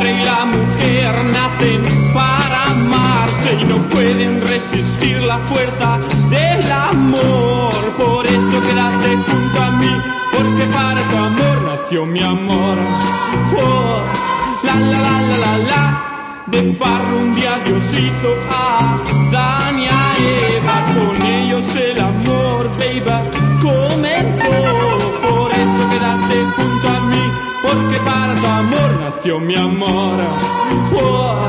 hombre y la mujer nacen para amarse y no pueden resistir la fuerza del amor. Por eso quédate junto a mí, porque para tu amor nació mi amor. Oh, la la la la la la, de parro un día Dios hizo a dar. Mi amor. Oh,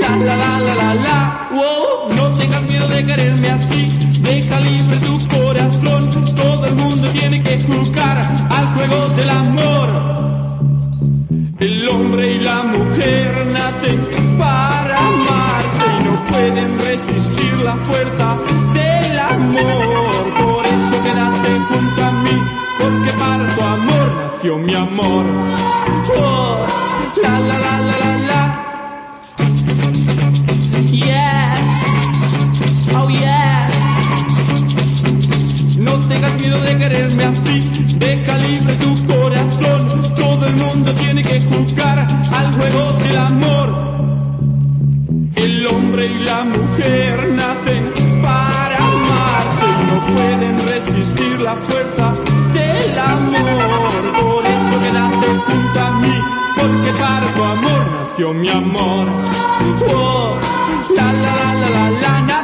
la la la la la la, oh, no tengas miedo de quererme así, deja libre tu corazón, todo el mundo tiene que jugar al juego del amor. El hombre y la mujer nacen para amarse y no pueden resistir la fuerza del amor. Por eso quédate junto a mí, porque para tu amor nació mi amor. De quererme así, deja libre tu corazón. Todo el mundo tiene que jugar al juego del amor. El hombre y la mujer nacen para amarse y no pueden resistir la fuerza del amor. Por eso quédate junto a mí, porque para tu amor nació mi amor. Oh, la la la la la la,